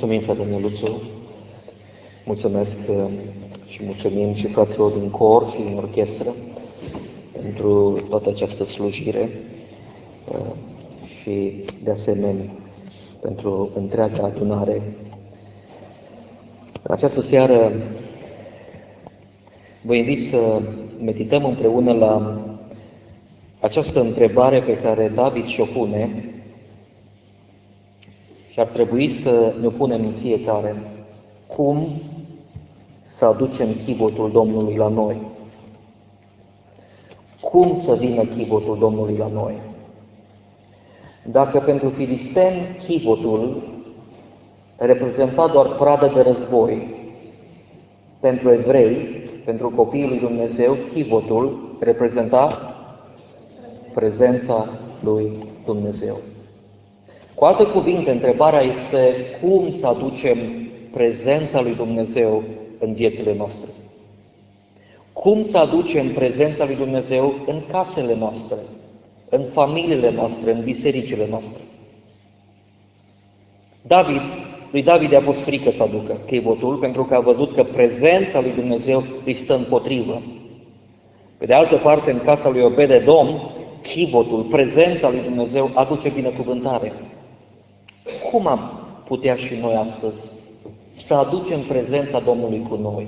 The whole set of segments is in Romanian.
Mulțumim, frate Neluțu. Mulțumesc uh, și mulțumim și fraților din cor și din orchestră pentru toată această slujire uh, și, de asemenea, pentru întreaga adunare. În această seară vă invit să medităm împreună la această întrebare pe care David și-o pune și ar trebui să ne punem în fiecare. Cum să aducem chivotul Domnului la noi? Cum să vină chivotul Domnului la noi? Dacă pentru filisteni chivotul reprezenta doar pradă de război, pentru evrei, pentru copiii lui Dumnezeu, chivotul reprezenta prezența lui Dumnezeu. Cu alte cuvinte, întrebarea este cum să aducem prezența lui Dumnezeu în viețile noastre. Cum să aducem prezența lui Dumnezeu în casele noastre, în familiile noastre, în bisericile noastre. David, lui David a fost frică să aducă chivotul pentru că a văzut că prezența lui Dumnezeu îi stă împotrivă. Pe de altă parte, în casa lui Obede-Dom, chivotul, prezența lui Dumnezeu aduce binecuvântare. Cum am putea și noi astăzi să aducem prezența Domnului cu noi?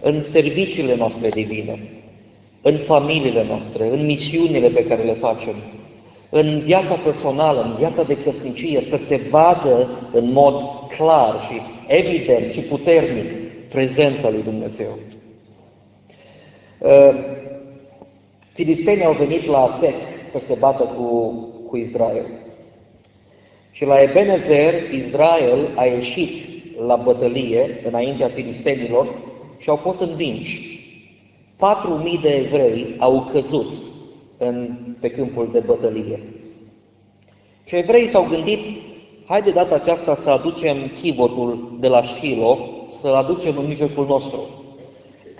În serviciile noastre divine, în familiile noastre, în misiunile pe care le facem, în viața personală, în viața de căsnicie, să se vadă în mod clar și evident și puternic prezența lui Dumnezeu. Uh, filistenii au venit la Afec să se bată cu, cu Israel. Și la Ebenezer, Israel a ieșit la bătălie înaintea filistenilor și au fost învinși. Patru mii de evrei au căzut în, pe câmpul de bătălie. Și evreii s-au gândit, hai de data aceasta să aducem chivotul de la Shilo, să-l aducem în mijlocul nostru.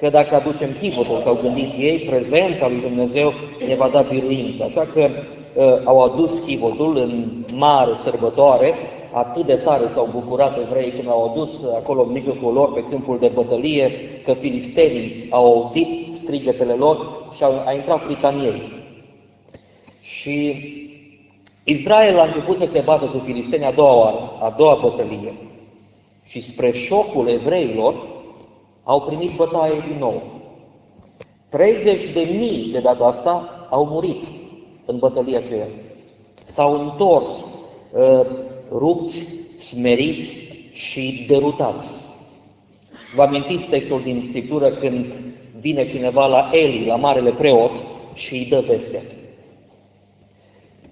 Că dacă aducem chivotul, s-au gândit ei, prezența lui Dumnezeu ne va da biruință. Așa că uh, au adus chivotul în mare sărbătoare, atât de tare s-au bucurat evrei când au adus acolo în mijlocul lor, pe câmpul de bătălie, că filistenii au auzit strigătele lor și a intrat frica în ei. Și Israel a început să se bată cu filistenii a doua oară, a doua bătălie. Și spre șocul evreilor, au primit bătaie din nou. 30 de mii de data asta au murit în bătălia aceea. S-au întors uh, rupți, smeriți și derutați. Vă amintiți textul din Scriptură când vine cineva la Eli, la marele preot, și îi dă vestea.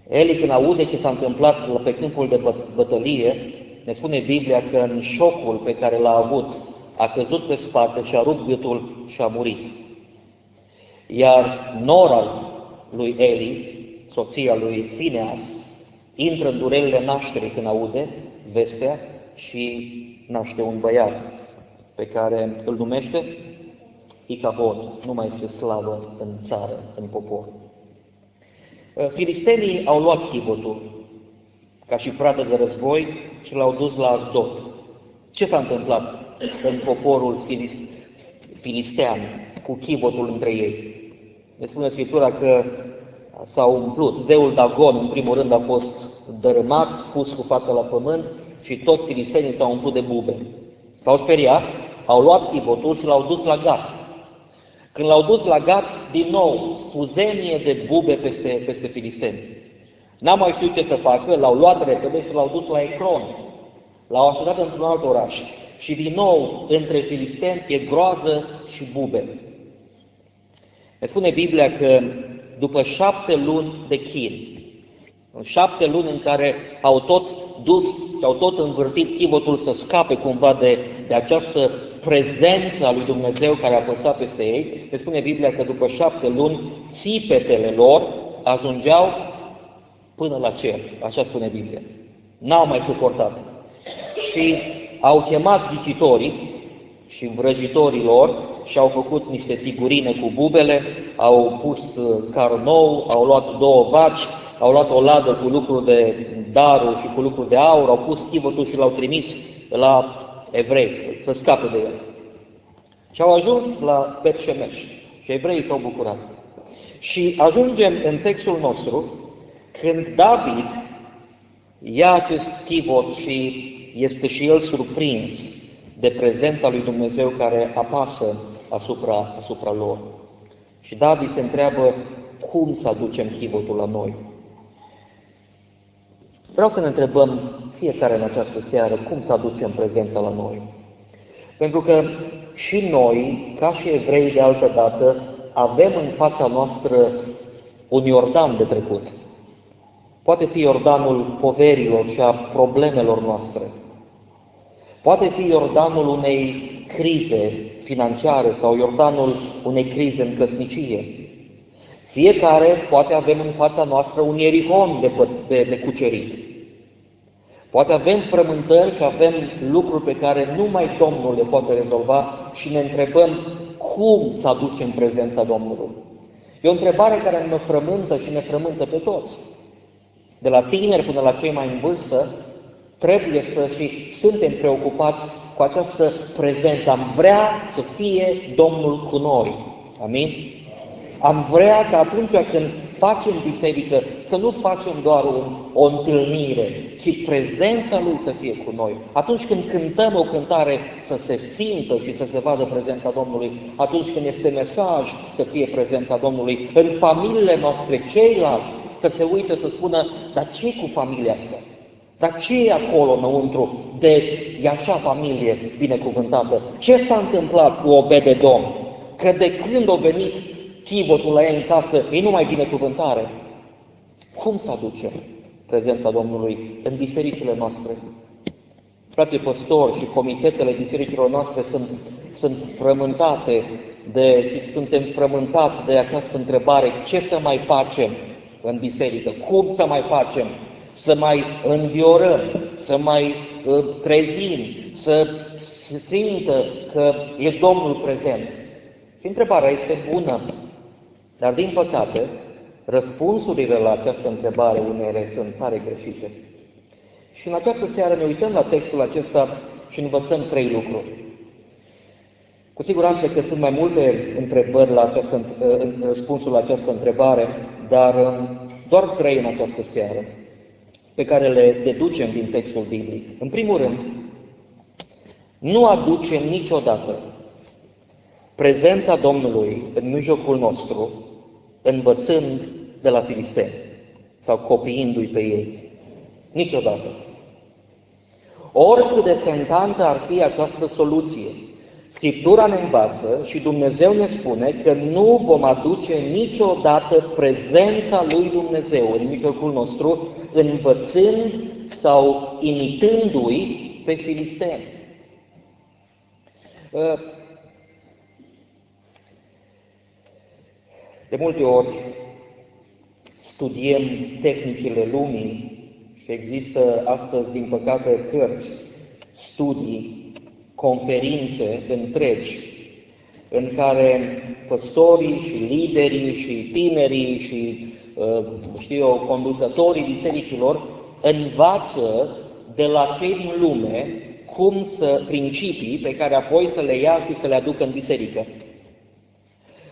Eli, când aude ce s-a întâmplat pe câmpul de bătălie, ne spune Biblia că în șocul pe care l-a avut, a căzut pe spate și a rupt gâtul și a murit. Iar nora lui Eli, soția lui Fineas, intră în durerile nașterii când aude vestea și naște un băiat pe care îl numește Icabod, nu mai este slavă în țară, în popor. Uh, filistenii au luat chivotul ca și pradă de război și l-au dus la Asdot. Ce s-a întâmplat în poporul filistean cu chivotul între ei? Ne spune Scriptura că s-au umplut. Zeul Dagon, în primul rând, a fost dărâmat, pus cu fața la pământ și toți filistenii s-au umplut de bube. S-au speriat, au luat chivotul și l-au dus la Gat. Când l-au dus la Gat, din nou, spuzenie de bube peste, peste filisteni. N-am mai știut ce să facă, l-au luat repede și l-au dus la Ecron. L-au așezat într-un alt oraș. Și din nou, între filisteni, e groază și bube. Ne spune Biblia că după șapte luni de chin, în șapte luni în care au tot dus și au tot învârtit chivotul să scape cumva de, de această prezență a lui Dumnezeu care a păsat peste ei, ne spune Biblia că după șapte luni, țipetele lor ajungeau până la cer, așa spune Biblia. N-au mai suportat. Și au chemat ghicitorii și vrăjitorii lor și au făcut niște figurine cu bubele, au pus carnou, au luat două vaci, au luat o ladă cu lucruri de daruri și cu lucruri de aur, au pus chivotul și l-au trimis la evrei, să scape de el. Și au ajuns la Betșemeș și evreii s-au bucurat. Și ajungem în textul nostru când David ia acest chivot și este și el surprins de prezența lui Dumnezeu care apasă asupra, asupra lor. Și David se întreabă cum să aducem chivotul la noi. Vreau să ne întrebăm fiecare în această seară cum să aducem prezența la noi. Pentru că și noi, ca și evrei de altă dată, avem în fața noastră un Iordan de trecut. Poate fi Iordanul poverilor și a problemelor noastre. Poate fi Iordanul unei crize financiare sau Iordanul unei crize în căsnicie. Fiecare poate avem în fața noastră un ierihon de, de, de cucerit. Poate avem frământări și avem lucruri pe care numai Domnul le poate rezolva și ne întrebăm cum să aducem prezența Domnului. E o întrebare care ne frământă și ne frământă pe toți. De la tineri până la cei mai în vârstă, trebuie să și suntem preocupați cu această prezență. Am vrea să fie Domnul cu noi. Amin? Am vrea ca atunci când facem biserică să nu facem doar un, o întâlnire, ci prezența Lui să fie cu noi. Atunci când cântăm o cântare să se simtă și să se vadă prezența Domnului, atunci când este mesaj să fie prezența Domnului, în familiile noastre, ceilalți, să se uite să spună, dar ce cu familia asta? Dar ce e acolo înăuntru de e așa familie binecuvântată? Ce s-a întâmplat cu Obededom? Că de când a venit chivotul la ei în casă, e numai binecuvântare. Cum să aducem prezența Domnului în bisericile noastre? Frații păstori și comitetele bisericilor noastre sunt, sunt frământate de, și suntem frământați de această întrebare, ce să mai facem în biserică? Cum să mai facem? Să mai înviorăm, să mai uh, trezim, să simtă că e Domnul prezent. Și întrebarea este bună. Dar, din păcate, răspunsurile la această întrebare unele sunt tare greșite. Și în această seară ne uităm la textul acesta și învățăm trei lucruri. Cu siguranță că sunt mai multe întrebări la această, răspunsul la această întrebare, dar um, doar trei în această seară, pe care le deducem din textul biblic. În primul rând, nu aducem niciodată prezența Domnului în mijlocul nostru, învățând de la filisteni sau copiindu-i pe ei. Niciodată. Oricât de tentantă ar fi această soluție, Scriptura ne învață și Dumnezeu ne spune că nu vom aduce niciodată prezența lui Dumnezeu în mijlocul nostru, învățând sau imitându-i pe filisteni. De multe ori studiem tehnicile lumii și există astăzi, din păcate, cărți, studii, conferințe întregi în care păstorii și liderii și tinerii și, uh, știu eu, conducătorii bisericilor învață de la cei din lume cum să principii pe care apoi să le ia și să le aducă în biserică.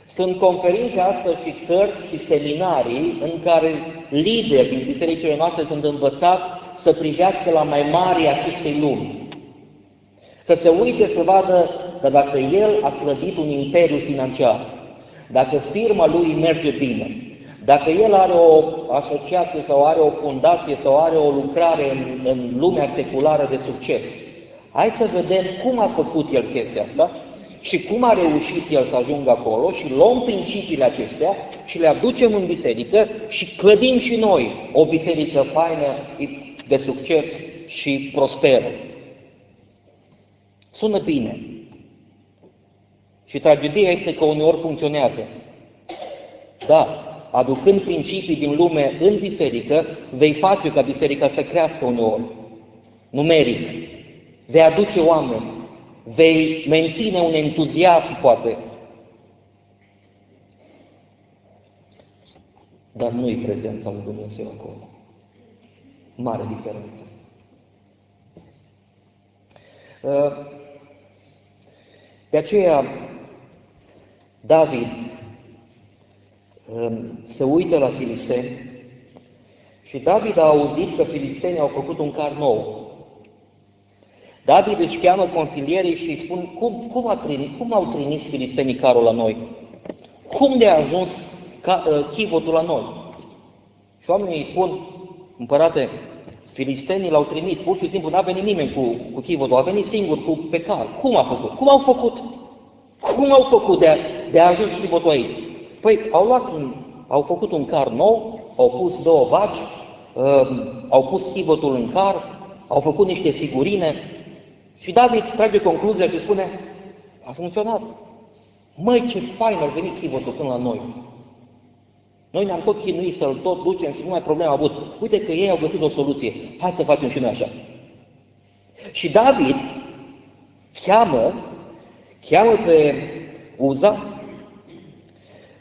Sunt conferințe astăzi și cărți și seminarii în care lideri din bisericile noastre sunt învățați să privească la mai mari acestei lumi. Să se uite să vadă că dacă el a clădit un imperiu financiar, dacă firma lui merge bine, dacă el are o asociație sau are o fundație sau are o lucrare în, în lumea seculară de succes, hai să vedem cum a făcut el chestia asta și cum a reușit el să ajungă acolo și luăm principiile acestea și le aducem în biserică și clădim și noi o biserică faină, de succes și prosperă. Sună bine. Și tragedia este că uneori funcționează. Da, aducând principii din lume în biserică, vei face ca biserica să crească uneori, numeric. Vei aduce oameni, vei menține un entuziasm, poate. dar nu-i prezența lui Dumnezeu acolo. Mare diferență. Uh, de aceea, David um, se uită la filisteni și David a auzit că filistenii au făcut un car nou. David își cheamă consilierii și îi spun, cum, cum, a trimis, cum au trimis filistenii carul la noi? Cum de a ajuns ca, uh, chivotul la noi? Și oamenii îi spun, împărate, filistenii l-au trimis, pur și simplu n-a venit nimeni cu, cu chivotul, a venit singur cu pe cal. Cum a făcut? Cum au făcut? Cum au făcut de a, de a ajuns chivotul aici? Păi au luat un, au făcut un car nou, au pus două vaci, uh, au pus chivotul în car, au făcut niște figurine și David trage concluzia și spune, a funcționat. Măi, ce fain ar venit chivotul până la noi. Noi ne-am tot chinuit să-l tot ducem și nu mai probleme avut. Uite că ei au găsit o soluție. Hai să facem și noi așa. Și David cheamă, cheamă pe Uza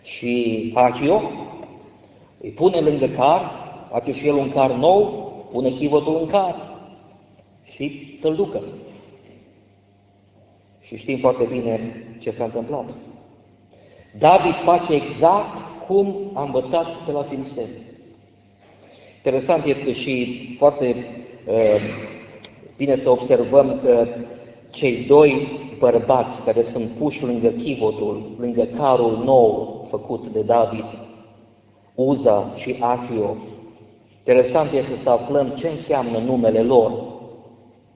și Achio, îi pune lângă car, face și el un car nou, pune chivotul în car și să-l ducă. Și știm foarte bine ce s-a întâmplat. David face exact cum a învățat de la filisteni. Interesant este și foarte uh, bine să observăm că cei doi bărbați care sunt puși lângă chivotul, lângă carul nou făcut de David, Uza și Achio, interesant este să aflăm ce înseamnă numele lor.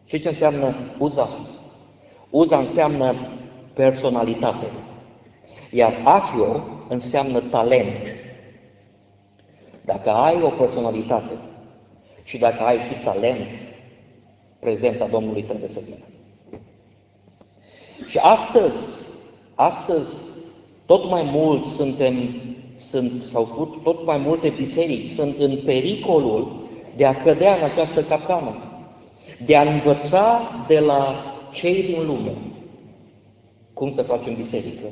Și ce înseamnă Uza? Uza înseamnă personalitate, iar Achio înseamnă talent. Dacă ai o personalitate și dacă ai și talent, prezența Domnului trebuie să vină. Și astăzi, astăzi, tot mai mulți suntem, sunt, sau tot mai multe biserici sunt în pericolul de a cădea în această capcană, de a învăța de la cei din lume cum să facem biserică,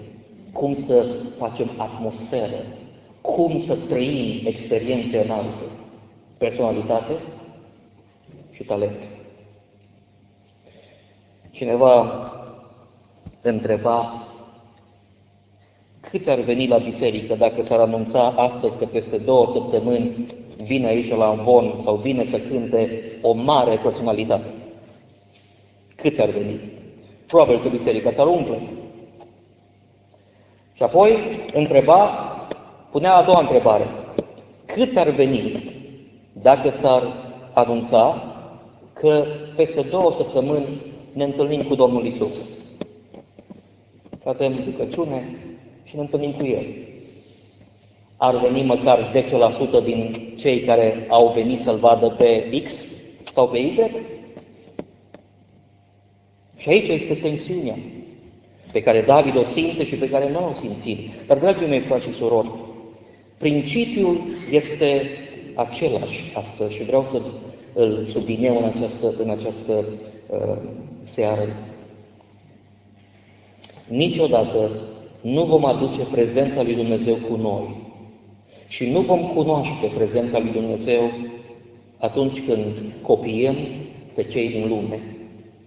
cum să facem atmosferă, cum să trăim experiențe înalte, personalitate și talent. Cineva întreba câți ar veni la biserică dacă s-ar anunța astăzi că peste două săptămâni vine aici la Învon sau vine să cânte o mare personalitate. Câți ar veni? Probabil că biserica s-ar umple. Și apoi întreba, punea a doua întrebare. Cât ar veni dacă s-ar anunța că peste două săptămâni ne întâlnim cu Domnul Isus? Avem rugăciune și ne întâlnim cu El. Ar veni măcar 10% din cei care au venit să-L vadă pe X sau pe Y? Și aici este tensiunea pe care David o simte și pe care noi o simțim. Dar, dragii mei frați și surori, principiul este același astăzi și vreau să îl sublineu în această, în această uh, seară. Niciodată nu vom aduce prezența lui Dumnezeu cu noi și nu vom cunoaște prezența lui Dumnezeu atunci când copiem pe cei din lume,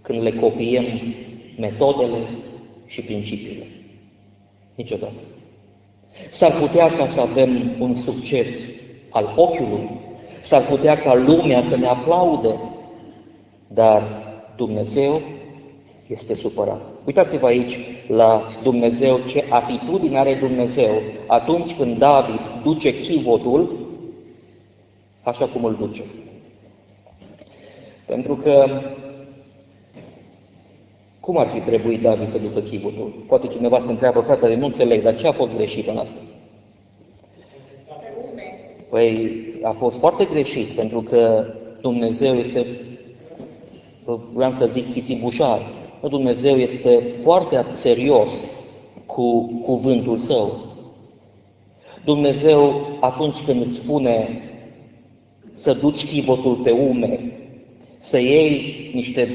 când le copiem metodele, și principiile. Niciodată. S-ar putea ca să avem un succes al ochiului, s-ar putea ca lumea să ne aplaude, dar Dumnezeu este supărat. Uitați-vă aici la Dumnezeu, ce atitudine are Dumnezeu atunci când David duce chivotul așa cum îl duce. Pentru că cum ar fi trebuit David să ducă chivotul? Poate cineva se întreabă, fratele, nu înțeleg, dar ce a fost greșit în asta? Păi a fost foarte greșit, pentru că Dumnezeu este, vreau să zic, chitibușar. Dumnezeu este foarte serios cu cuvântul său. Dumnezeu, atunci când îți spune să duci chivotul pe ume, să iei niște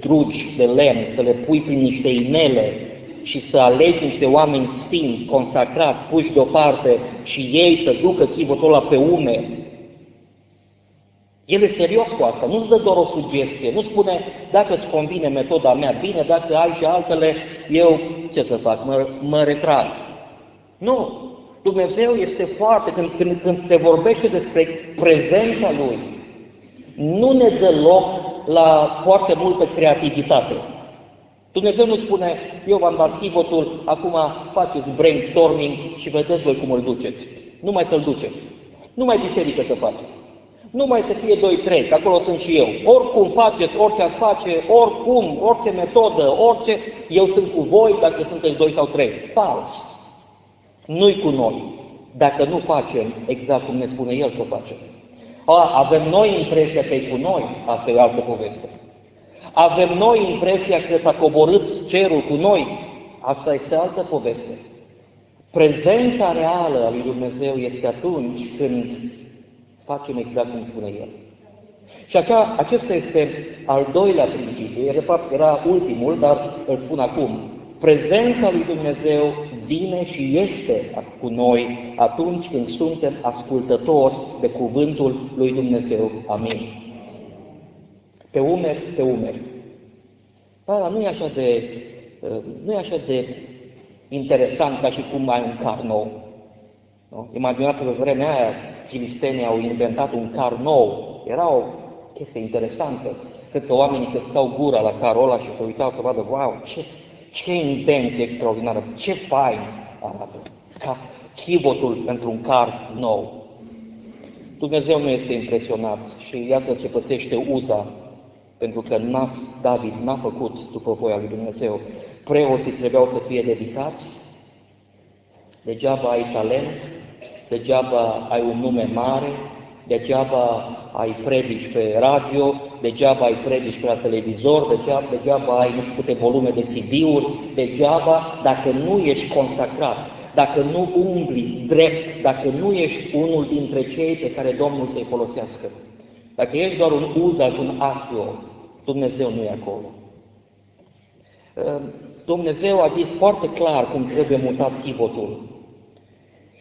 drugi de lemn, să le pui prin niște inele și să alegi niște oameni sfinți, consacrați, puși deoparte și ei să ducă chivotul ăla pe ume, el e serios cu asta, nu-ți dă doar o sugestie, nu spune dacă îți convine metoda mea, bine, dacă ai și altele, eu ce să fac, mă, mă retrag. Nu, Dumnezeu este foarte, când, când, când se vorbește despre prezența Lui, nu ne dă loc la foarte multă creativitate. Dumnezeu nu spune, eu v-am dat chivotul, acum faceți brainstorming și vedeți voi cum îl duceți. Nu mai să-l duceți. Nu mai biserică să faceți. Nu mai să fie 2-3, că acolo sunt și eu. Oricum faceți, orice ați face, oricum, orice metodă, orice, eu sunt cu voi dacă sunteți 2 sau 3. Fals. Nu-i cu noi. Dacă nu facem exact cum ne spune El să facem. A, avem noi impresia că e cu noi, asta e o altă poveste. Avem noi impresia că s-a coborât cerul cu noi, asta este altă poveste. Prezența reală a lui Dumnezeu este atunci când facem exact cum spune El. Și așa, acesta este al doilea principiu, de fapt era ultimul, dar îl spun acum. Prezența lui Dumnezeu vine și este cu noi atunci când suntem ascultători de cuvântul lui Dumnezeu. Amin. Pe umeri, pe umeri. Dar nu e așa de, nu e așa de interesant ca și cum ai un car nou. Nu? Imaginați-vă vremea aia, filistenii au inventat un car nou. Era o chestie interesantă. Cred că oamenii că stau gura la carul ăla și se uitau să vadă, wow, ce, ce intenție extraordinară, ce fain arată, ca chivotul într-un car nou. Dumnezeu nu este impresionat și iată ce pățește Uza, pentru că Nas, David n-a făcut după voia lui Dumnezeu. Preoții trebuiau să fie dedicați, degeaba ai talent, degeaba ai un nume mare, degeaba ai predici pe radio, degeaba ai predici pe la televizor, degeaba, degeaba ai nu știu câte volume de CD-uri, degeaba dacă nu ești consacrat, dacă nu umbli drept, dacă nu ești unul dintre cei pe care Domnul să-i folosească. Dacă ești doar un uza și un achio, Dumnezeu nu e acolo. Ehm, Dumnezeu a zis foarte clar cum trebuie mutat chivotul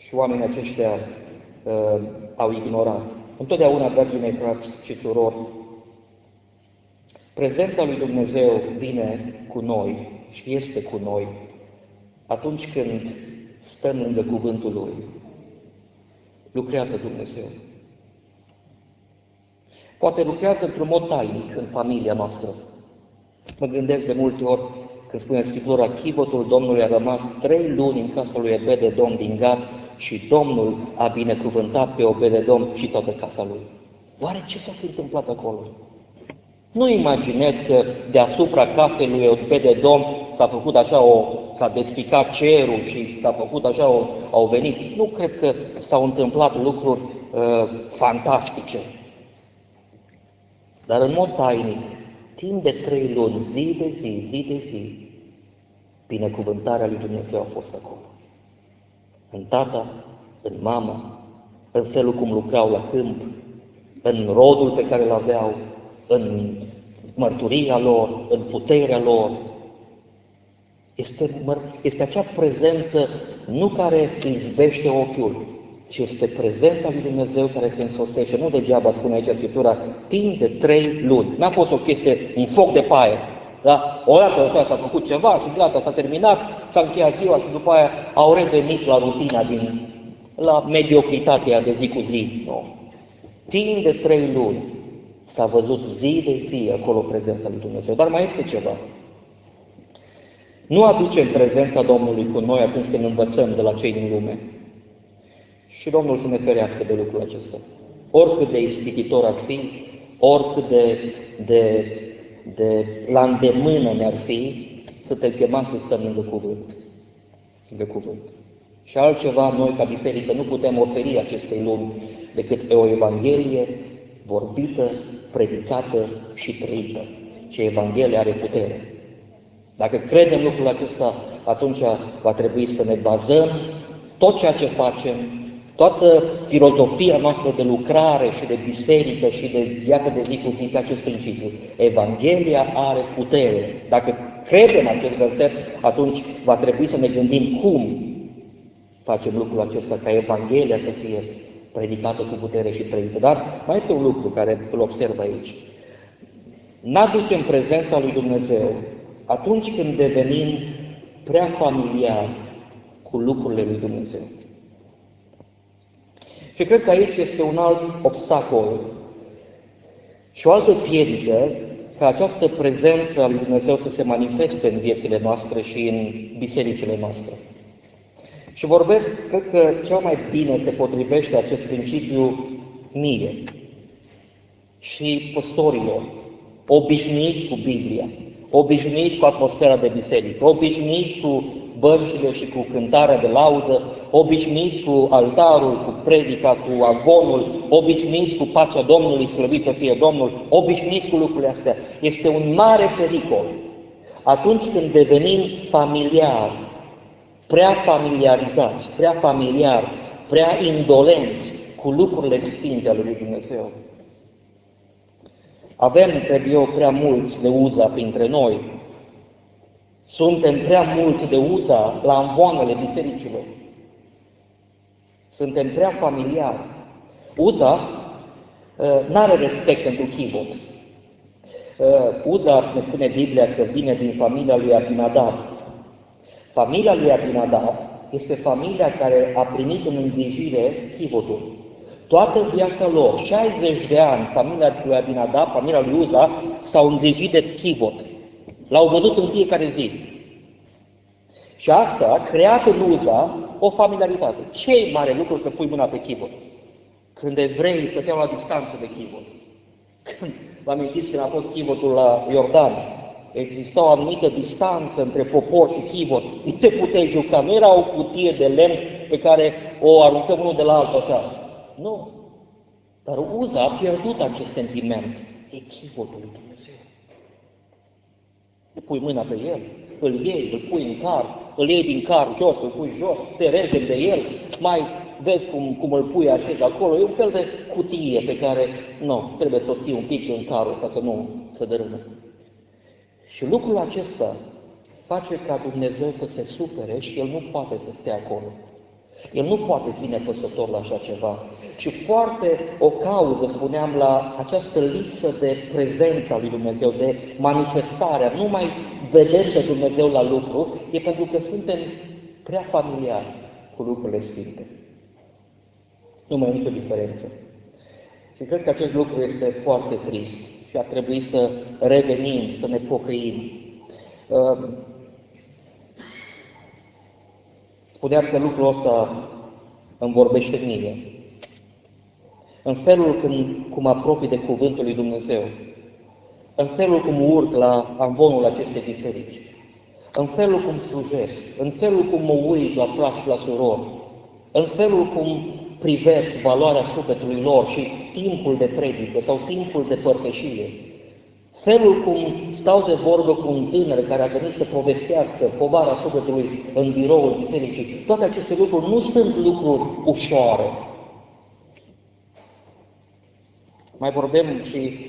și oamenii aceștia uh, au ignorat. Întotdeauna, dragii mei frați și surori, prezența lui Dumnezeu vine cu noi și este cu noi atunci când stăm lângă cuvântul Lui. Lucrează Dumnezeu. Poate lucrează într-un mod tainic în familia noastră. Mă gândesc de multe ori când spune Scriptura, chivotul Domnului a rămas trei luni în casa lui Ebede-Dom din Gat și Domnul a binecuvântat pe Obededom și toată casa lui. Oare ce s-a întâmplat acolo? Nu imaginez că deasupra casei lui Obededom s-a făcut așa o, s-a despicat cerul și s-a făcut așa o, au venit. Nu cred că s-au întâmplat lucruri uh, fantastice. Dar în mod tainic, timp de trei luni, zi de zi, zi de zi, binecuvântarea lui Dumnezeu a fost acolo în tata, în mama, în felul cum lucrau la câmp, în rodul pe care îl aveau, în mărturia lor, în puterea lor. Este, este acea prezență nu care izbește ochiul, ci este prezența lui Dumnezeu care te însoțește. Nu degeaba spune aici Scriptura, timp de trei luni. N-a fost o chestie, un foc de paie. Da? O dată așa s-a făcut ceva și gata, s-a terminat, s-a încheiat ziua și după aia au revenit la rutina din, la mediocritatea de zi cu zi. No. Timp de trei luni s-a văzut zi de zi acolo prezența lui Dumnezeu. Dar mai este ceva. Nu aducem prezența Domnului cu noi atunci când învățăm de la cei din lume. Și Domnul să ne ferească de lucrul acesta. Oricât de ispititor ar fi, oricât de, de de la îndemână ne-ar fi să te chema să stăm lângă cuvânt. Lângă cuvânt. Și altceva, noi ca biserică nu putem oferi acestei lumi decât pe o Evanghelie vorbită, predicată și trăită. Ce Evanghelie are putere. Dacă credem lucrul acesta, atunci va trebui să ne bazăm tot ceea ce facem Toată filozofia noastră de lucrare și de biserică și de viață de zi cu zi pe acest principiu. Evanghelia are putere. Dacă credem acest verset, atunci va trebui să ne gândim cum facem lucrul acesta ca Evanghelia să fie predicată cu putere și trăită. Dar mai este un lucru care îl observ aici. N-aducem prezența lui Dumnezeu atunci când devenim prea familiari cu lucrurile lui Dumnezeu. Și cred că aici este un alt obstacol și o altă piedică ca această prezență a lui Dumnezeu să se manifeste în viețile noastre și în bisericile noastre. Și vorbesc, cred că cel mai bine se potrivește acest principiu mie și păstorilor, obișnuiți cu Biblia, obișnuiți cu atmosfera de biserică, obișnuiți cu băncile și cu cântarea de laudă, obișnuiți cu altarul, cu predica, cu avonul, obișnuiți cu pacea Domnului, slăvit să fie Domnul, obișnuiți cu lucrurile astea. Este un mare pericol atunci când devenim familiari, prea familiarizați, prea familiari, prea indolenți cu lucrurile sfinte ale lui Dumnezeu. Avem, cred eu, prea mulți de uza printre noi. Suntem prea mulți de uza la amvoanele bisericilor. Suntem prea familiari. Uza uh, nu are respect pentru chivot. Uh, Uza, ne spune Biblia, că vine din familia lui Abinadab. Familia lui Abinadab este familia care a primit în îngrijire chivotul. Toată viața lor, 60 de ani, familia lui Abinadab, familia lui Uza, s-au îngrijit de chivot. L-au văzut în fiecare zi. Și asta a creat în Uza o familiaritate. Ce mare lucru să pui mâna pe chivot? Când evrei stăteau la distanță de chivot. Când, vă amintiți când a fost chivotul la Iordan, exista o anumită distanță între popor și chivot. Nu te puteai juca, nu era o cutie de lemn pe care o aruncăm unul de la altul așa. Nu. Dar Uza a pierdut acest sentiment. E chivotul lui Dumnezeu. Îl pui mâna pe el, îl iei, îl pui în car, îl iei din car jos, îl pui jos, te regem de el, mai vezi cum, cum îl pui așa acolo, e un fel de cutie pe care, nu, trebuie să o ții un pic în carul ca să nu se dărâmă. Și lucrul acesta face ca Dumnezeu să se supere și El nu poate să stea acolo. El nu poate fi nepăsător la așa ceva. Și foarte o cauză, spuneam, la această lipsă de prezență a lui Dumnezeu, de manifestare, nu mai vedem pe Dumnezeu la lucru, e pentru că suntem prea familiari cu lucrurile sfinte. Nu mai e nicio diferență. Și cred că acest lucru este foarte trist și ar trebui să revenim, să ne pocăim. Ehm, spuneam că lucrul ăsta îmi vorbește mie. În felul când, cum apropii de Cuvântul lui Dumnezeu, în felul cum urc la amvonul acestei biserici, în felul cum slujesc, în felul cum mă uit la frați și la surori, în felul cum privesc valoarea sufletului lor și timpul de predică sau timpul de părtășie, felul cum stau de vorbă cu un tânăr care a venit să povestească povara sufletului în biroul bisericii, toate aceste lucruri nu sunt lucruri ușoare. Mai vorbim și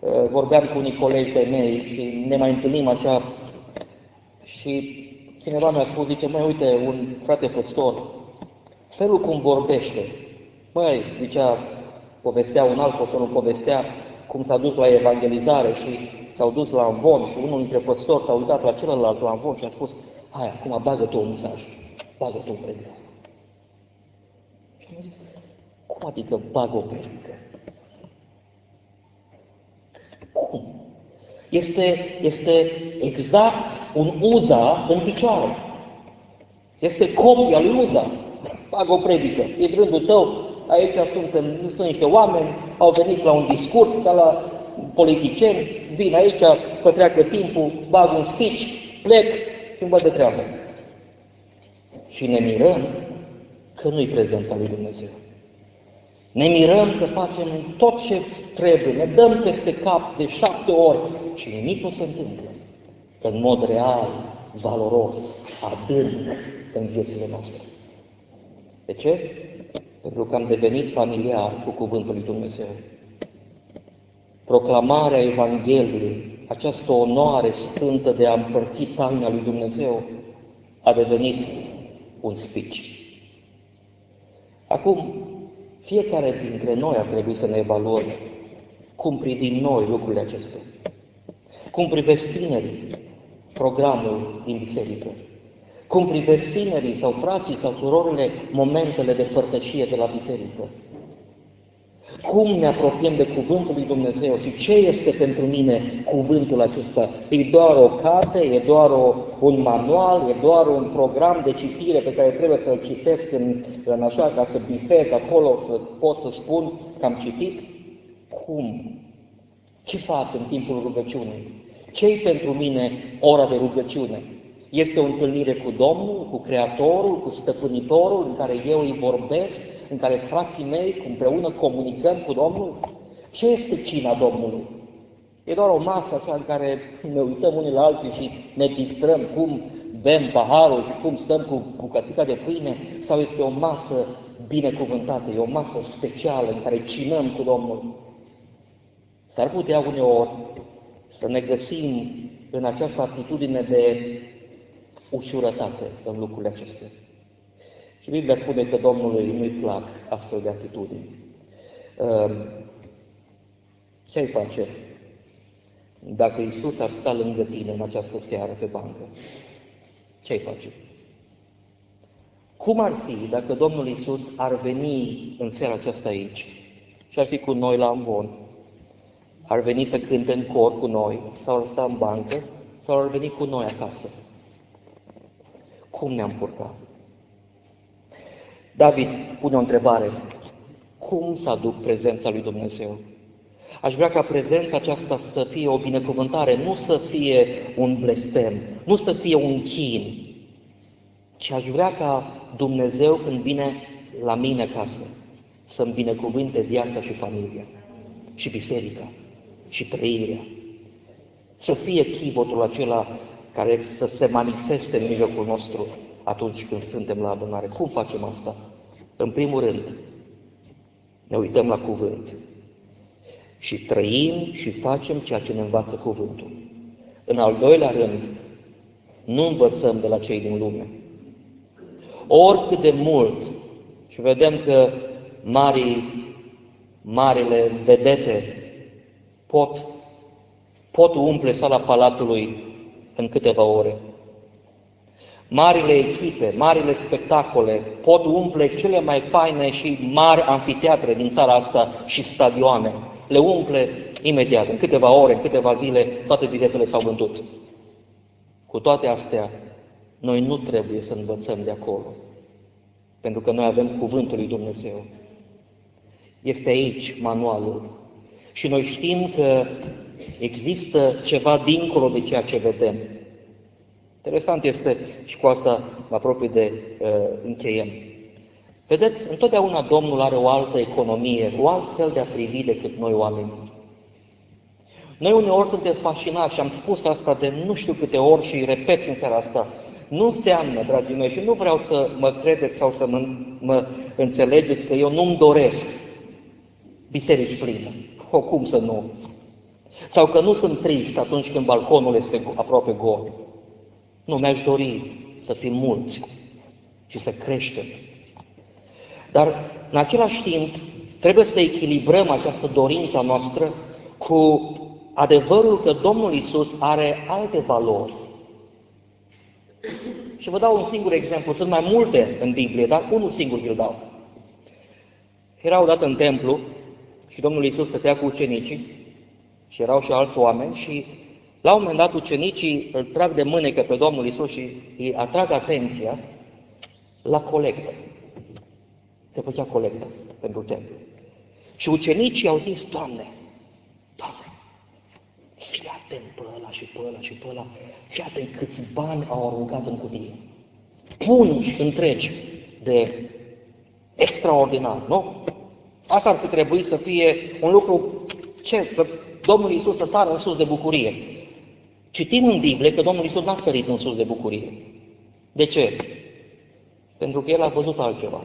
uh, vorbeam cu unii colegi de mei și ne mai întâlnim așa și cineva mi-a spus, zice, mai uite, un frate păstor, felul cum vorbește, măi, zicea, povestea un alt păstor, nu povestea cum s-a dus la evangelizare și s-au dus la învon și unul dintre păstori s-a uitat la celălalt la învon și a spus, hai, acum bagă tu un mesaj, bagă tu un predică. Și am zis, cum adică bagă o predică? Cum? Este, este exact un Uza în picioare. Este copia lui Uza. Bagă o predică. E rândul tău, aici suntem, nu sunt niște oameni, au venit la un discurs, ca la politicieni, vin aici, că treacă timpul, bag un speech, plec și îmi văd de treabă. Și ne mirăm că nu-i prezența lui Dumnezeu. Ne mirăm că facem tot ce trebuie, ne dăm peste cap de șapte ori și nimic nu se întâmplă. În mod real, valoros, adânc în viețile noastre. De ce? Pentru că am devenit familiar cu Cuvântul lui Dumnezeu. Proclamarea Evangheliei această onoare sfântă de a împărți taina lui Dumnezeu a devenit un speech. Acum, fiecare dintre noi ar trebui să ne evaluăm cum privim noi lucrurile acestea. Cum privesc tinerii programul din biserică. Cum privesc tinerii sau frații sau surorile momentele de părtășie de la biserică cum ne apropiem de Cuvântul lui Dumnezeu și ce este pentru mine cuvântul acesta. E doar o carte, e doar o, un manual, e doar un program de citire pe care trebuie să-l citesc în, în așa ca să bifez acolo, să pot să spun că am citit? Cum? Ce fac în timpul rugăciunii? Ce-i pentru mine ora de rugăciune? Este o întâlnire cu Domnul, cu Creatorul, cu Stăpânitorul, în care eu îi vorbesc, în care frații mei împreună comunicăm cu Domnul? Ce este cina Domnului? E doar o masă așa în care ne uităm unii la alții și ne distrăm cum bem paharul și cum stăm cu bucățica de pâine, sau este o masă binecuvântată, e o masă specială în care cinăm cu Domnul. S-ar putea uneori să ne găsim în această atitudine de ușurătate în lucrurile acestea. Și Biblia spune că Domnului nu-i plac astfel de atitudini. Ehm, ce ai face dacă Isus ar sta lângă tine în această seară pe bancă? Ce ai face? Cum ar fi dacă Domnul Isus ar veni în seara aceasta aici și ar fi cu noi la Amvon? Ar veni să cânte în cor cu noi, sau ar sta în bancă, sau ar veni cu noi acasă? Cum ne-am purtat? David pune o întrebare. Cum să aduc prezența lui Dumnezeu? Aș vrea ca prezența aceasta să fie o binecuvântare, nu să fie un blestem, nu să fie un chin, ci aș vrea ca Dumnezeu când vine la mine acasă să-mi binecuvânte viața și familia, și biserica, și trăirea. Să fie chivotul acela care să se manifeste în mijlocul nostru atunci când suntem la adunare. Cum facem asta? În primul rând, ne uităm la cuvânt și trăim și facem ceea ce ne învață cuvântul. În al doilea rând, nu învățăm de la cei din lume. Oricât de mult, și vedem că marii, marile vedete pot, pot umple sala palatului în câteva ore. Marile echipe, marile spectacole pot umple cele mai faine și mari anfiteatre din țara asta și stadioane. Le umple imediat, în câteva ore, în câteva zile, toate biletele s-au vândut. Cu toate astea, noi nu trebuie să învățăm de acolo, pentru că noi avem Cuvântul lui Dumnezeu. Este aici manualul. Și noi știm că există ceva dincolo de ceea ce vedem. Interesant este, și cu asta mă apropii de uh, încheiem. Vedeți, întotdeauna Domnul are o altă economie, o alt fel de a privi decât noi oamenii. Noi uneori suntem fascinați și am spus asta de nu știu câte ori și repet în seara asta. Nu înseamnă, dragii mei, și nu vreau să mă credeți sau să mă, mă înțelegeți că eu nu-mi doresc biserici pline. O, cum să nu? Sau că nu sunt trist atunci când balconul este aproape gol. Nu, mi-aș dori să fim mulți și să creștem. Dar, în același timp, trebuie să echilibrăm această dorință noastră cu adevărul că Domnul Isus are alte valori. Și vă dau un singur exemplu. Sunt mai multe în Biblie, dar unul singur vi-l dau. Era odată în templu și Domnul Isus stătea cu ucenicii și erau și alți oameni și la un moment dat ucenicii îl trag de mânecă pe Domnul Isus și îi atrag atenția la colectă. Se făcea colectă pentru templu. Și ucenicii au zis, Doamne, Doamne, fii atent pe ăla și pe ăla și pe ăla, fii atent câți bani au aruncat în cutie. Pungi întregi de extraordinar, nu? Asta ar fi trebuit să fie un lucru, ce, să Domnul Iisus să sară în sus de bucurie. Citim în Biblie că Domnul Iisus n-a sărit în sus de bucurie. De ce? Pentru că El a văzut altceva.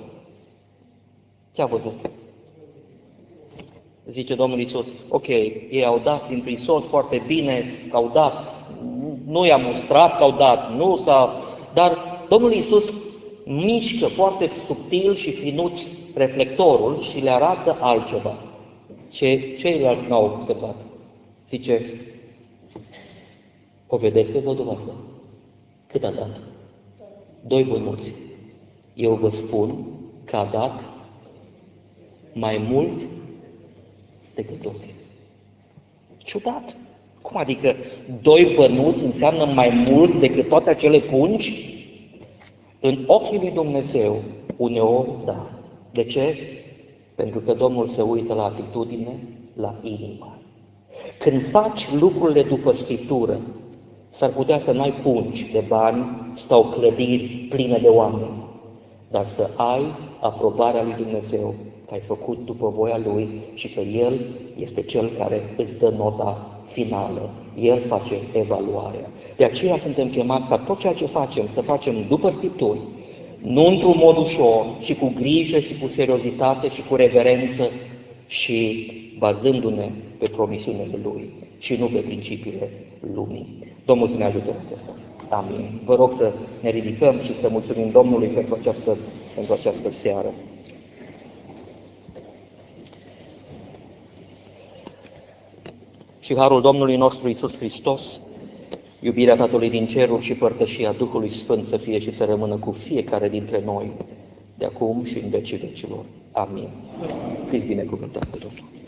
Ce a văzut? Zice Domnul Iisus, ok, ei au dat din prisos foarte bine, că au dat, nu i-a mustrat că au dat, nu s-a... Dar Domnul Iisus mișcă foarte subtil și finuț reflectorul și le arată altceva. Ce ceilalți n-au observat. Zice, o vedeți pe văduva asta? Cât a dat? Doi bănuți. Eu vă spun că a dat mai mult decât toți. Ciudat! Cum adică doi bănuți înseamnă mai mult decât toate acele pungi? În ochii lui Dumnezeu, uneori, da. De ce? Pentru că Domnul se uită la atitudine, la inimă. Când faci lucrurile după Scriptură, s-ar putea să nu ai pungi de bani sau clădiri pline de oameni, dar să ai aprobarea lui Dumnezeu că ai făcut după voia Lui și că El este Cel care îți dă nota finală. El face evaluarea. De aceea suntem chemați ca tot ceea ce facem să facem după Scripturi, nu într-un mod ușor, ci cu grijă și cu seriozitate și cu reverență și bazându-ne pe promisiunile Lui și nu pe principiile lumii. Domnul să ne ajute în acesta. Amin. Vă rog să ne ridicăm și să mulțumim Domnului pentru această, pentru această seară. Și harul Domnului nostru Isus Hristos, iubirea Tatălui din cerul și părtășia Duhului Sfânt să fie și să rămână cu fiecare dintre noi, de acum și în vecii vecilor. Amin. Fiți binecuvântați de Domnul.